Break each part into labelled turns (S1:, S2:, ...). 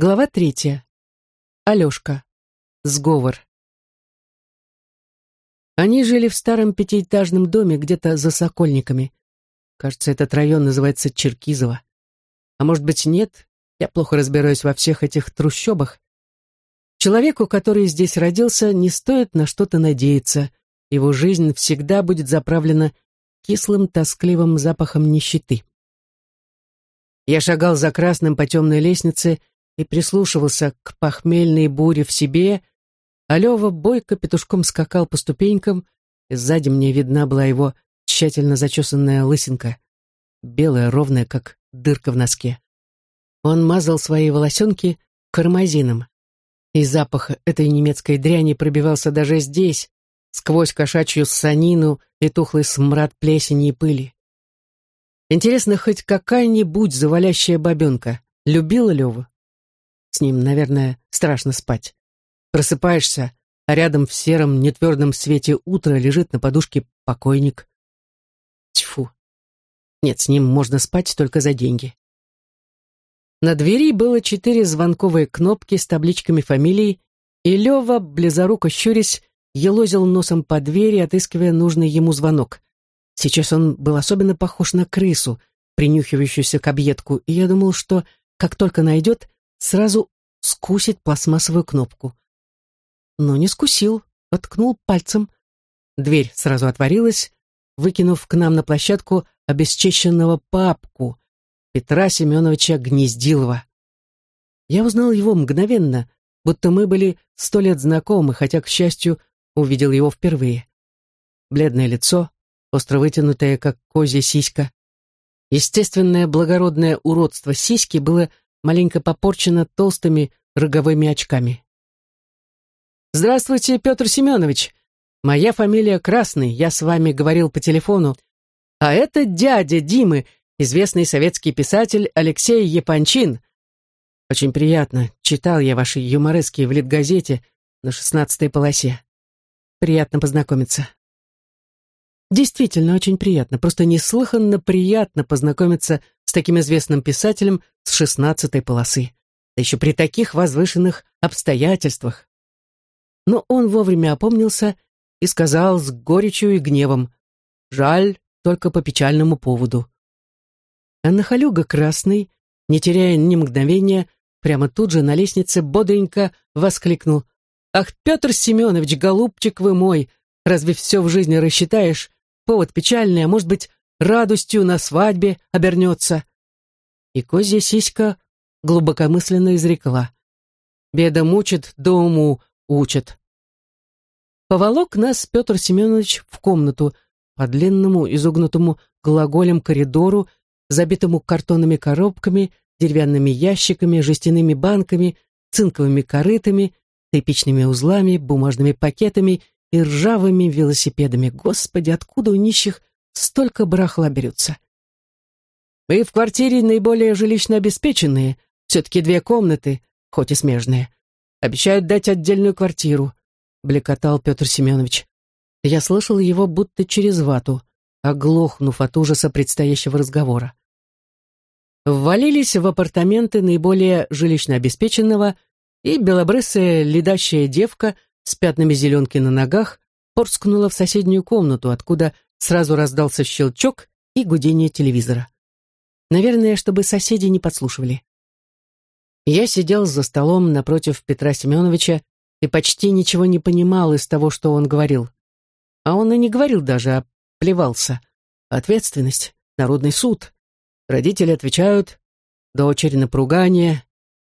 S1: Глава третья. Алешка. Сговор. Они жили в старом пятиэтажном доме где-то за Сокольниками. Кажется, этот район называется Черкизово. А может быть, нет? Я плохо разбираюсь во всех этих трущобах. Человеку, который здесь родился, не стоит на что-то надеяться. Его жизнь всегда будет заправлена кислым, тоскливым запахом нищеты. Я шагал за красным по темной лестнице и прислушивался к похмельной буре в себе, а Лева бойко петушком скакал по ступенькам, и сзади мне видна была его тщательно зачесанная лысинка, белая, ровная, как дырка в носке. Он мазал свои волосенки кармазином, и запах этой немецкой дряни пробивался даже здесь, сквозь кошачью ссанину и тухлый смрад плесени и пыли. Интересно, хоть какая-нибудь завалящая бабенка любила Леву? С ним, наверное, страшно спать. Просыпаешься, а рядом в сером, нетвердом свете утра лежит на подушке покойник. Тьфу. Нет, с ним можно спать только за деньги. На двери было четыре звонковые кнопки с табличками фамилий, и Лева, близоруко щурясь, елозил носом по двери, отыскивая нужный ему звонок. Сейчас он был особенно похож на крысу, принюхивающуюся к объедку, и я думал, что, как только найдет, сразу скусит пластмассовую кнопку. Но не скусил, откнул пальцем. Дверь сразу отворилась, выкинув к нам на площадку обесчещенного папку Петра Семеновича Гнездилова. Я узнал его мгновенно, будто мы были сто лет знакомы, хотя, к счастью, увидел его впервые. Бледное лицо, остро вытянутое, как козья сиська. Естественное благородное уродство сиськи было маленько попорчена толстыми роговыми очками. «Здравствуйте, Петр Семенович. Моя фамилия Красный, я с вами говорил по телефону. А это дядя Димы, известный советский писатель Алексей Япончин. Очень приятно. Читал я ваши юморески в Литгазете на шестнадцатой полосе. Приятно познакомиться». Действительно, очень приятно, просто неслыханно приятно познакомиться с таким известным писателем с шестнадцатой полосы, да еще при таких возвышенных обстоятельствах. Но он вовремя опомнился и сказал с горечью и гневом, «Жаль, только по печальному поводу». А Нахалюга Красный, не теряя ни мгновения, прямо тут же на лестнице бодренько воскликнул, «Ах, Петр Семенович, голубчик вы мой, разве все в жизни рассчитаешь? Повод печальный, а может быть, радостью на свадьбе обернется. И козья сиська глубокомысленно изрекла. Беда мучит, да уму учит. Поволок нас Петр Семенович в комнату по длинному изогнутому глаголем коридору, забитому картонными коробками, деревянными ящиками, жестяными банками, цинковыми корытами, тряпичными узлами, бумажными пакетами и ржавыми велосипедами. Господи, откуда у нищих столько барахла берется? Мы в квартире наиболее жилищно обеспеченные, все-таки две комнаты, хоть и смежные. Обещают дать отдельную квартиру, блекотал Петр Семенович. Я слышал его будто через вату, оглохнув от ужаса предстоящего разговора. Ввалились в апартаменты наиболее жилищно обеспеченного, и белобрысая ледащая девка — с пятнами зеленки на ногах, порскнула в соседнюю комнату, откуда сразу раздался щелчок и гудение телевизора. Наверное, чтобы соседи не подслушивали. Я сидел за столом напротив Петра Семеновича и почти ничего не понимал из того, что он говорил. А он и не говорил даже, а плевался. Ответственность, народный суд. Родители отвечают, дочери на поругание,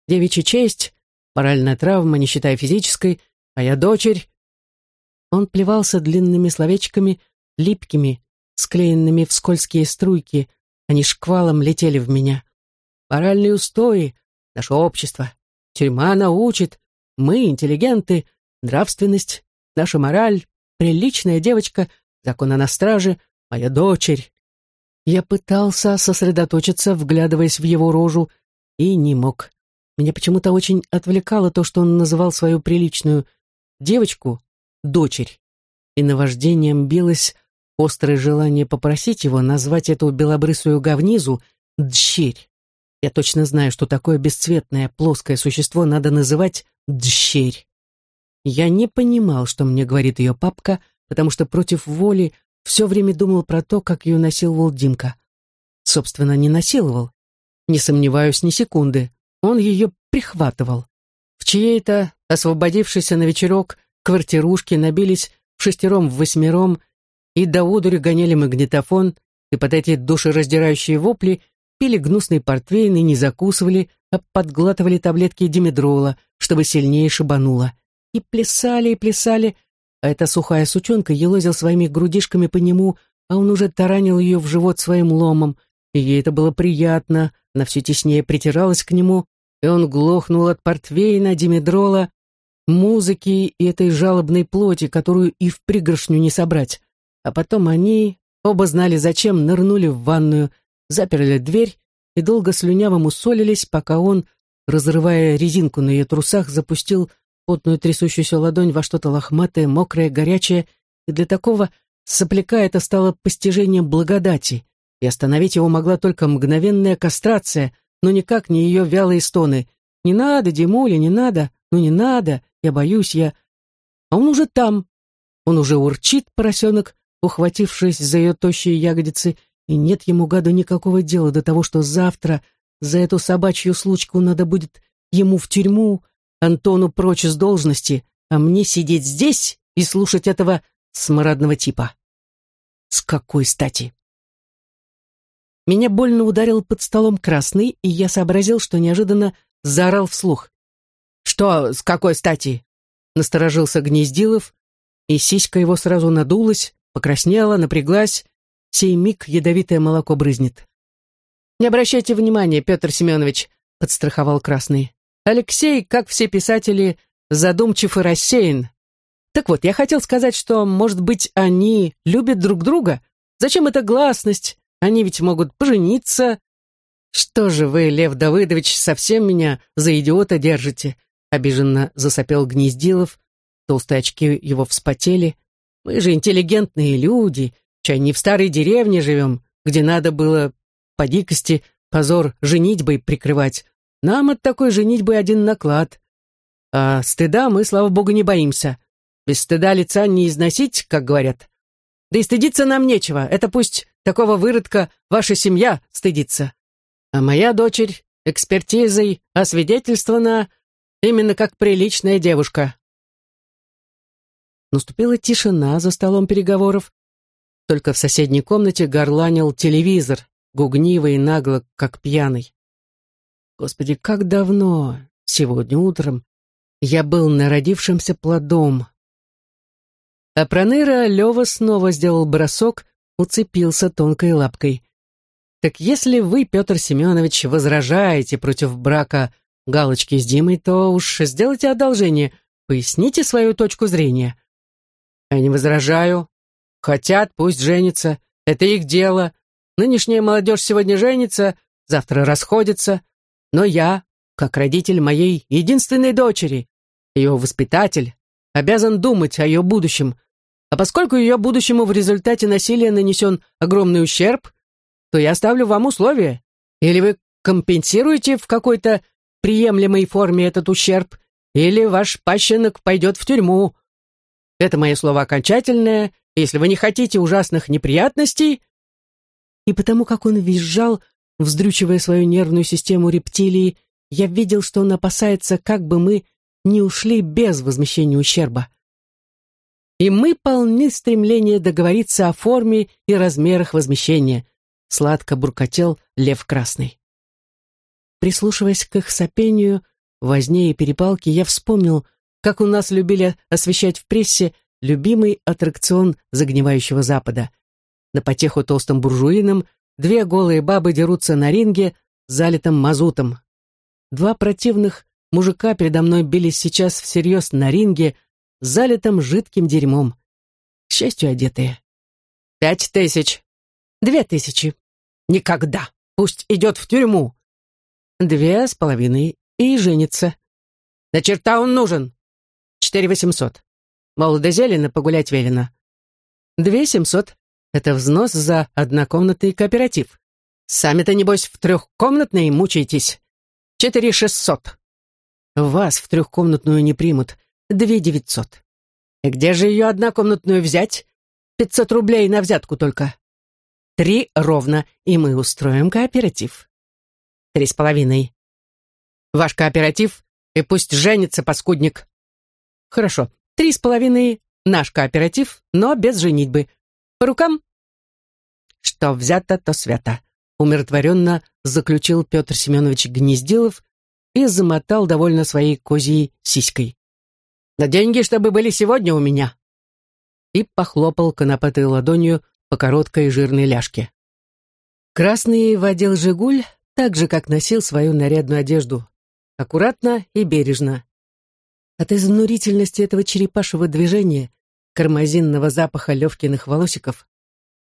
S1: девичья честь, моральная травма, не считая физической — Моя дочерь...» Он плевался длинными словечками, липкими, склеенными в скользкие струйки. Они шквалом летели в меня. «Моральные устои, наше общество, тюрьма научит, мы, интеллигенты, нравственность, наша мораль, приличная девочка, закона на страже, моя дочерь». Я пытался сосредоточиться, вглядываясь в его рожу, и не мог. Меня почему-то очень отвлекало то, что он называл свою приличную девочку — дочерь, и наваждением билось острое желание попросить его назвать эту белобрысую говнизу «дщерь». Я точно знаю, что такое бесцветное плоское существо надо называть дщерь. Я не понимал, что мне говорит ее папка, потому что против воли все время думал про то, как ее насиловал Димка. Собственно, не насиловал. Не сомневаюсь ни секунды. Он ее прихватывал. В чьей-то, освободившейся на вечерок, квартирушке набились в шестером-восьмером и до удури гоняли магнитофон, и под эти душераздирающие вопли пили гнусный портвейн и не закусывали, а подглатывали таблетки димедрола, чтобы сильнее шибануло. И плясали, и плясали, а эта сухая сучонка елозил своими грудишками по нему, а он уже таранил ее в живот своим ломом, и ей это было приятно, она все теснее притиралась к нему, и он глохнул от портвейна, димедрола, музыки и этой жалобной плоти, которую и в пригоршню не собрать. А потом они, оба знали зачем, нырнули в ванную, заперли дверь и долго слюнявым усолились, пока он, разрывая резинку на ее трусах, запустил потную трясущуюся ладонь во что-то лохматое, мокрое, горячее, и для такого сопляка это стало постижением благодати, и остановить его могла только мгновенная кастрация, но никак не ее вялые стоны. «Не надо, Димуля, не надо, ну не надо, я боюсь, я...» А он уже там, он уже урчит, поросенок, ухватившись за ее тощие ягодицы, и нет ему, гаду, никакого дела до того, что завтра за эту собачью случку надо будет ему в тюрьму, Антону прочь из должности, а мне сидеть здесь и слушать этого смрадного типа. С какой стати? Меня больно ударил под столом красный, и я сообразил, что неожиданно заорал вслух. «Что, с какой стати?» Насторожился Гнездилов, и сиська его сразу надулась, покраснела, напряглась, сей миг ядовитое молоко брызнет. «Не обращайте внимания, Петр Семенович», — подстраховал Красный. «Алексей, как все писатели, задумчив и рассеян. Так вот, я хотел сказать, что, может быть, они любят друг друга? Зачем эта гласность? Они ведь могут пожениться. Что же вы, Лев Давыдович, совсем меня за идиота держите? Обиженно засопел Гнездилов. Толстые очки его вспотели. Мы же интеллигентные люди, чай не в старой деревне живем, где надо было по дикости позор женитьбой прикрывать. Нам от такой женитьбы один наклад. А стыда мы, слава богу, не боимся. Без стыда лица не износить, как говорят. Да и стыдиться нам нечего. Это пусть такого выродка ваша семья стыдится. А моя дочерь экспертизой освидетельствована именно как приличная девушка. Наступила тишина за столом переговоров. Только в соседней комнате горланил телевизор, гугниво и нагло, как пьяный. Господи, как давно, сегодня утром, я был народившимся плодом. А проныра Лева снова сделал бросок, уцепился тонкой лапкой. Так если вы, Петр Семенович, возражаете против брака Галочки с Димой, то уж сделайте одолжение, поясните свою точку зрения. Я не возражаю. Хотят, пусть женятся. Это их дело. Нынешняя молодежь сегодня женится, завтра расходится. Но я, как родитель моей единственной дочери, ее воспитатель, обязан думать о ее будущем. А поскольку ее будущему в результате насилия нанесен огромный ущерб, то я ставлю вам условие. Или вы компенсируете в какой-то приемлемой форме этот ущерб, или ваш пащенок пойдет в тюрьму, это мое слово окончательное. Если вы не хотите ужасных неприятностей...» И потому как он визжал, вздрючивая свою нервную систему рептилии, я видел, что он опасается, как бы мы не ушли без возмещения ущерба. И мы полны стремления договориться о форме и размерах возмещения, сладко буркотел лев красный. Прислушиваясь к их сопению, возне и перепалке, я вспомнил, как у нас любили освещать в прессе любимый аттракцион загнивающего Запада. На потеху толстым буржуинам две голые бабы дерутся на ринге, залитым мазутом. Два противных мужика передо мной бились сейчас всерьез на ринге, залитым жидким дерьмом. К счастью, одетые. «Пять тысяч!» «Две тысячи!» «Никогда! Пусть идет в тюрьму!» «Две с половиной и женится!» «На черта он нужен!» четыре восемьсот. Молодо зелено, погулять велено. Две семьсот. Это взнос за однокомнатный кооператив. Сами-то, небось, в трехкомнатной мучаетесь. Четыре шестьсот. Вас в трехкомнатную не примут. Две девятьсот. И где же ее однокомнатную взять? Пятьсот рублей на взятку только. Три ровно, и мы устроим кооператив. Три с половиной. Ваш кооператив, и пусть женится паскудник. Хорошо, три с половиной наш кооператив, но без женитьбы. По рукам? Что взято, то свято. Умиротворенно заключил Петр Семенович Гнездилов и замотал довольно своей козьей сиськой. «На деньги, чтобы были сегодня у меня!» И похлопал конопатой ладонью по короткой жирной ляжке. Красный водил «Жигуль» так же, как носил свою нарядную одежду. Аккуратно и бережно. От изнурительности этого черепашьего движения, кармазинного запаха Левкиных волосиков,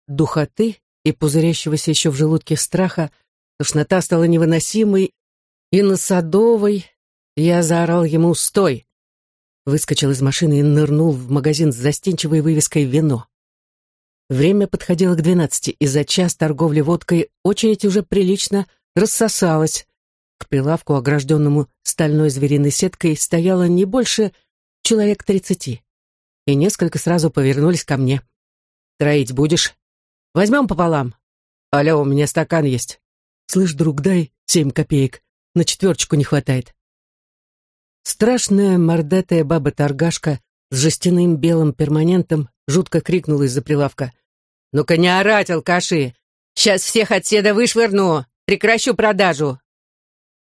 S1: духоты и пузырящегося еще в желудке страха, тошнота стала невыносимой, и на Садовой я заорал ему «Стой!». Выскочил из машины и нырнул в магазин с застенчивой вывеской «Вино». Время подходило к двенадцати, и за час торговли водкой очередь уже прилично рассосалась. К прилавку, огражденному стальной звериной сеткой, стояло не больше человек тридцати. И несколько сразу повернулись ко мне. «Троить будешь?» Возьмем пополам. Алло, у меня стакан есть. Слышь, друг, дай семь копеек. На четверочку не хватает. Страшная мордатая баба-торгашка с жестяным белым перманентом жутко крикнула из-за прилавка. «Ну-ка не орать, алкаши! Сейчас всех отседа вышвырну! Прекращу продажу!»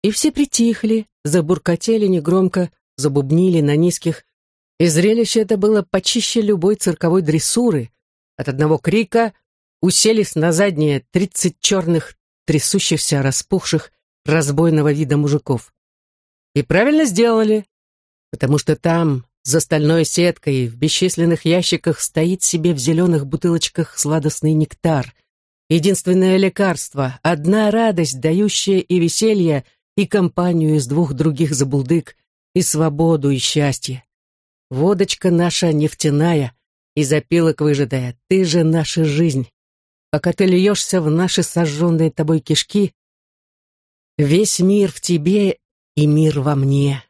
S1: И все притихли, забуркотели негромко, забубнили на низких, и зрелище это было почище любой цирковой дрессуры. От одного крика уселись на задние тридцать черных, трясущихся, распухших, разбойного вида мужиков. И правильно сделали, потому что там, за стальной сеткой, в бесчисленных ящиках стоит себе в зеленых бутылочках сладостный нектар. Единственное лекарство, одна радость, дающая и веселье, и компанию из двух других забулдык, и свободу, и счастье. Водочка наша нефтяная, и запилок выжатая, ты же наша жизнь пока ты льешься в наши сожженные тобой кишки, весь мир в тебе и мир во мне.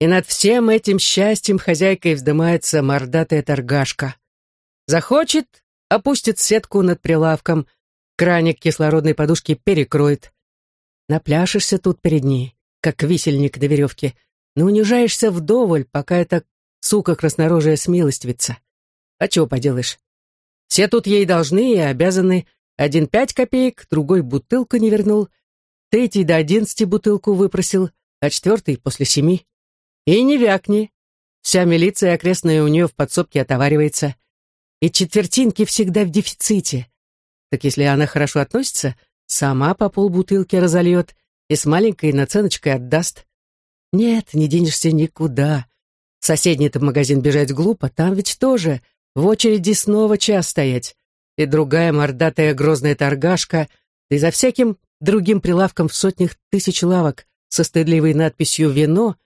S1: И над всем этим счастьем хозяйкой вздымается мордатая торгашка. Захочет, опустит сетку над прилавком, краник кислородной подушки перекроет. Напляшешься тут перед ней, как висельник на веревке, но унижаешься вдоволь, пока эта сука краснорожая смилостивится. А чего поделаешь? Все тут ей должны и обязаны. Один пять копеек, другой бутылку не вернул, третий до одиннадцати бутылку выпросил, а четвертый после семи. И не вякни. Вся милиция окрестная у нее в подсобке отоваривается. И четвертинки всегда в дефиците. Так если она хорошо относится, сама по полбутылки разольет и с маленькой наценочкой отдаст. Нет, не денешься никуда. Соседний-то магазин бежать глупо, там ведь тоже в очереди снова час стоять. И другая мордатая грозная торгашка, да и за всяким другим прилавком в сотнях тысяч лавок со стыдливой надписью «Вино»,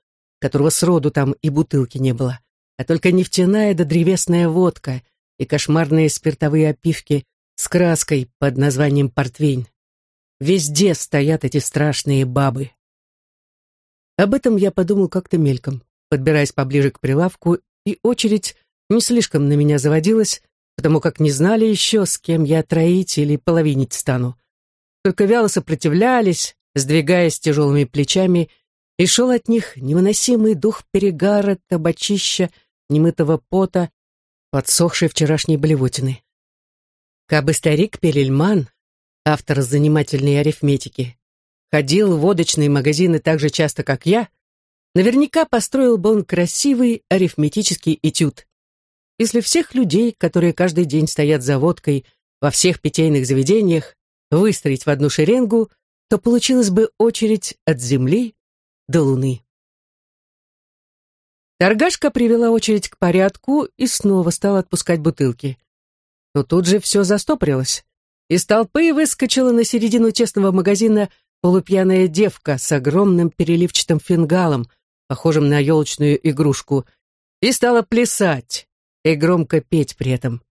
S1: которого сроду там и бутылки не было, а только нефтяная да древесная водка и кошмарные спиртовые опивки с краской под названием портвейн. Везде стоят эти страшные бабы. Об этом я подумал как-то мельком, подбираясь поближе к прилавку, и очередь не слишком на меня заводилась, потому как не знали еще, с кем я троить или половинить стану. Только вяло сопротивлялись, сдвигаясь тяжелыми плечами, и шел от них невыносимый дух перегара, табачища, немытого пота, подсохшей вчерашней блевотины. Кабы старик Перельман, автор занимательной арифметики, ходил в водочные магазины так же часто, как я, наверняка построил бы он красивый арифметический этюд если всех людей, которые каждый день стоят за водкой во всех питейных заведениях, выстроить в одну шеренгу, то получилась бы очередь от земли до луны. Торгашка привела очередь к порядку и снова стала отпускать бутылки. Но тут же все застопорилось. Из толпы выскочила на середину тесного магазина полупьяная девка с огромным переливчатым фингалом, похожим на елочную игрушку, и стала плясать и громко петь при этом.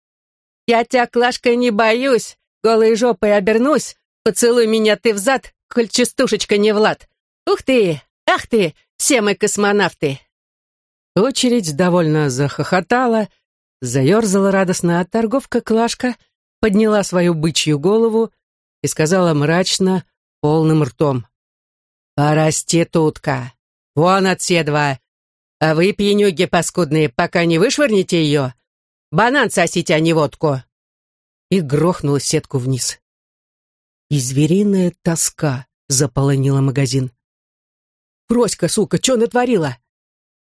S1: «Я тебя, Клашка, не боюсь! Голой жопой обернусь, поцелуй меня ты взад, коль частушечка не Влад. Ух ты, ах ты, все мы космонавты!» Очередь довольно захохотала, заерзала радостно, а торговка Клашка подняла свою бычью голову и сказала мрачно, полным ртом. «Проститутка! Вон от все два! А вы, пьянюги паскудные, пока не вышвырнете ее, банан сосите, а не водку!» И грохнула сетку вниз. И звериная тоска заполонила магазин. «Проська, сука, что натворила?»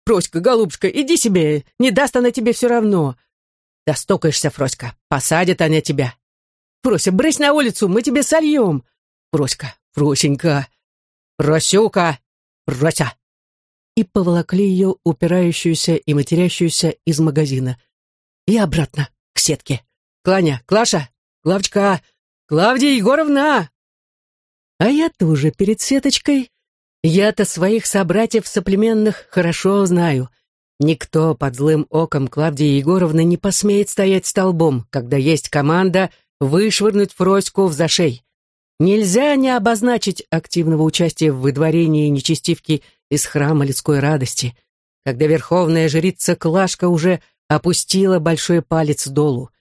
S1: «Фроська, голубушка, иди себе, не даст она тебе все равно». «Достокаешься, Фроська, посадят они тебя». «Фрося, брысь на улицу, мы тебе сольем». «Фроська, Фросенька, Фросюка, Фрося». И поволокли ее, упирающуюся и матерящуюся из магазина. И обратно, к сетке. «Кланя, Клаша, Клавчка, Клавдия Егоровна!» А я тоже перед сеточкой я-то своих собратьев-соплеменных хорошо знаю. Никто под злым оком Клавдии Егоровны не посмеет стоять столбом, когда есть команда вышвырнуть Фроську в зашей. Нельзя не обозначить активного участия в выдворении нечестивки из храма людской радости, когда верховная жрица Клашка уже опустила большой палец долу.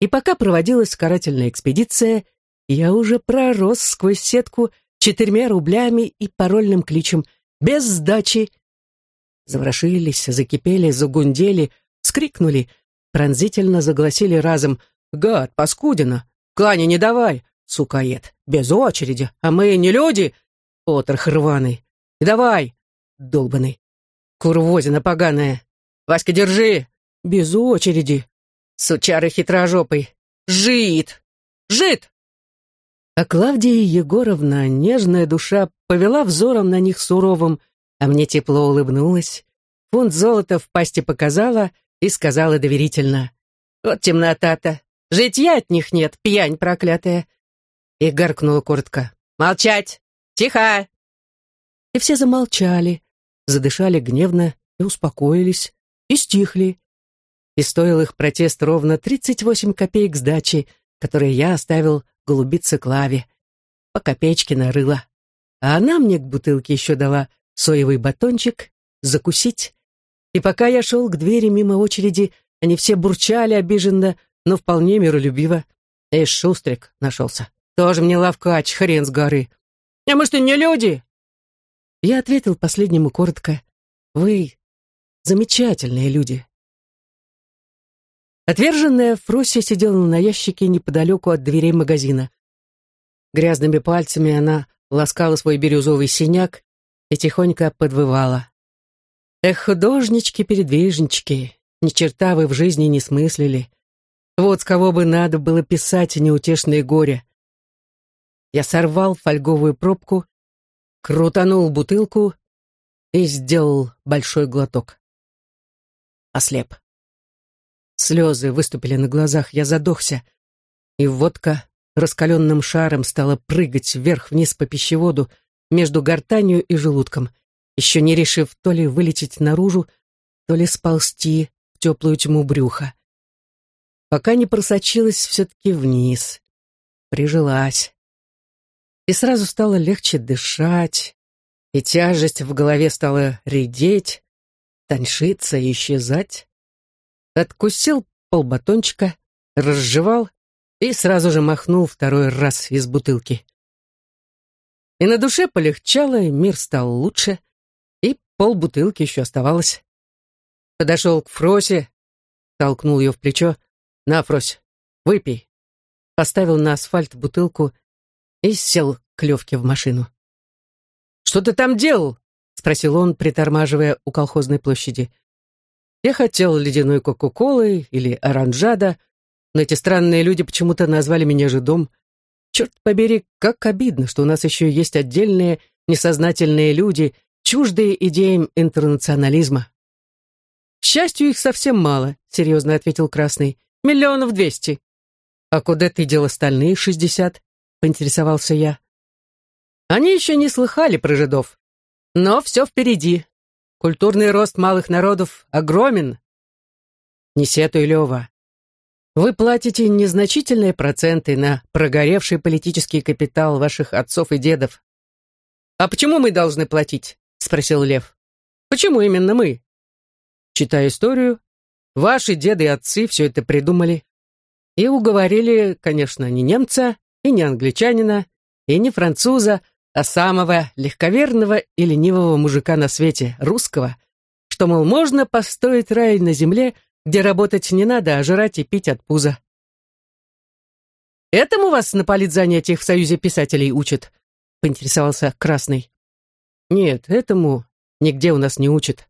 S1: И пока проводилась карательная экспедиция, я уже пророс сквозь сетку четырьмя рублями и парольным кличем «Без сдачи!» Заворошились, закипели, загундели, скрикнули, пронзительно загласили разом «Гад, паскудина! Клани не давай! Сукоед! Без очереди! А мы не люди!» Отрах рваный! Давай! Долбаный! Курвозина поганая! Васька, держи! Без очереди! Сучары хитрожопый! Жит! Жит! А Клавдия Егоровна, нежная душа, повела взором на них суровым, а мне тепло улыбнулась. Фунт золота в пасти показала и сказала доверительно. «Вот темнота-то! Житья от них нет, пьянь проклятая!» И гаркнула коротко. «Молчать! Тихо!» И все замолчали, задышали гневно и успокоились, и стихли. И стоил их протест ровно 38 копеек сдачи, которые я оставил голубице Клаве. По копеечке нарыла. А она мне к бутылке еще дала соевый батончик, закусить. И пока я шел к двери мимо очереди, они все бурчали обиженно, но вполне миролюбиво. И шустрик нашелся. Тоже мне лавкач, хрен с горы. А мы что, не люди? Я ответил последнему коротко. Вы замечательные люди. Отверженная Фрося сидела на ящике неподалеку от дверей магазина. Грязными пальцами она ласкала свой бирюзовый синяк и тихонько подвывала. «Эх, художнички-передвижнички, ни черта вы в жизни не смыслили. Вот с кого бы надо было писать неутешные горе». Я сорвал фольговую пробку, крутанул бутылку и сделал большой глоток. Ослеп. Слезы выступили на глазах, я задохся. И водка раскаленным шаром стала прыгать вверх-вниз по пищеводу между гортанью и желудком, еще не решив то ли вылететь наружу, то ли сползти в теплую тьму брюха. Пока не просочилась все-таки вниз. Прижилась. И сразу стало легче дышать, и тяжесть в голове стала редеть, тоньшиться и исчезать откусил полбатончика, разжевал и сразу же махнул второй раз из бутылки. И на душе полегчало, и мир стал лучше, и полбутылки еще оставалось. Подошел к Фросе, толкнул ее в плечо. «На, Фрось, выпей». Поставил на асфальт бутылку и сел к Левке в машину. «Что ты там делал?» — спросил он, притормаживая у колхозной площади. Я хотел ледяной кока-колы или оранжада, но эти странные люди почему-то назвали меня жидом. Черт побери, как обидно, что у нас еще есть отдельные несознательные люди, чуждые идеям интернационализма. «К счастью, их совсем мало», — серьезно ответил Красный. «Миллионов двести». «А куда ты дел остальные шестьдесят?» — поинтересовался я. Они еще не слыхали про жидов. Но все впереди. Культурный рост малых народов огромен. Не сетуй, Лева. Вы платите незначительные проценты на прогоревший политический капитал ваших отцов и дедов. А почему мы должны платить? спросил Лев. Почему именно мы? Читая историю, ваши деды и отцы все это придумали и уговорили, конечно, не немца и не англичанина и не француза, а самого легковерного и ленивого мужика на свете, русского, что, мол, можно построить рай на земле, где работать не надо, а жрать и пить от пуза. «Этому вас на политзанятиях в Союзе писателей учат?» — поинтересовался Красный. «Нет, этому нигде у нас не учат.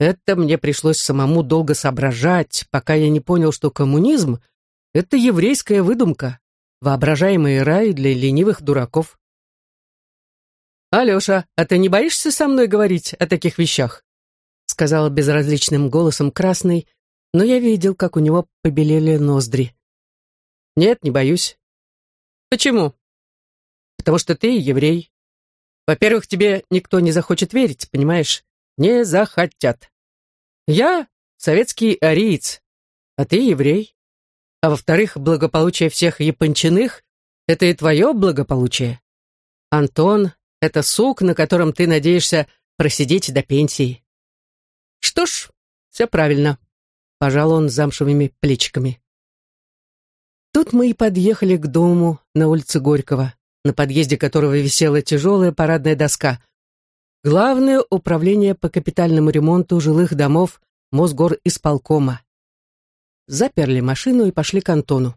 S1: Это мне пришлось самому долго соображать, пока я не понял, что коммунизм — это еврейская выдумка, воображаемый рай для ленивых дураков. «Алеша, а ты не боишься со мной говорить о таких вещах?» сказал безразличным голосом Красный, но я видел, как у него побелели ноздри. «Нет, не боюсь». «Почему?» «Потому что ты еврей. Во-первых, тебе никто не захочет верить, понимаешь? Не захотят. Я советский ариец, а ты еврей. А во-вторых, благополучие всех япончиных — это и твое благополучие. Антон — это сук, на котором ты надеешься просидеть до пенсии. Что ж, все правильно. Пожал он замшевыми плечиками. Тут мы и подъехали к дому на улице Горького, на подъезде которого висела тяжелая парадная доска. Главное управление по капитальному ремонту жилых домов Мосгор исполкома. Заперли машину и пошли к Антону.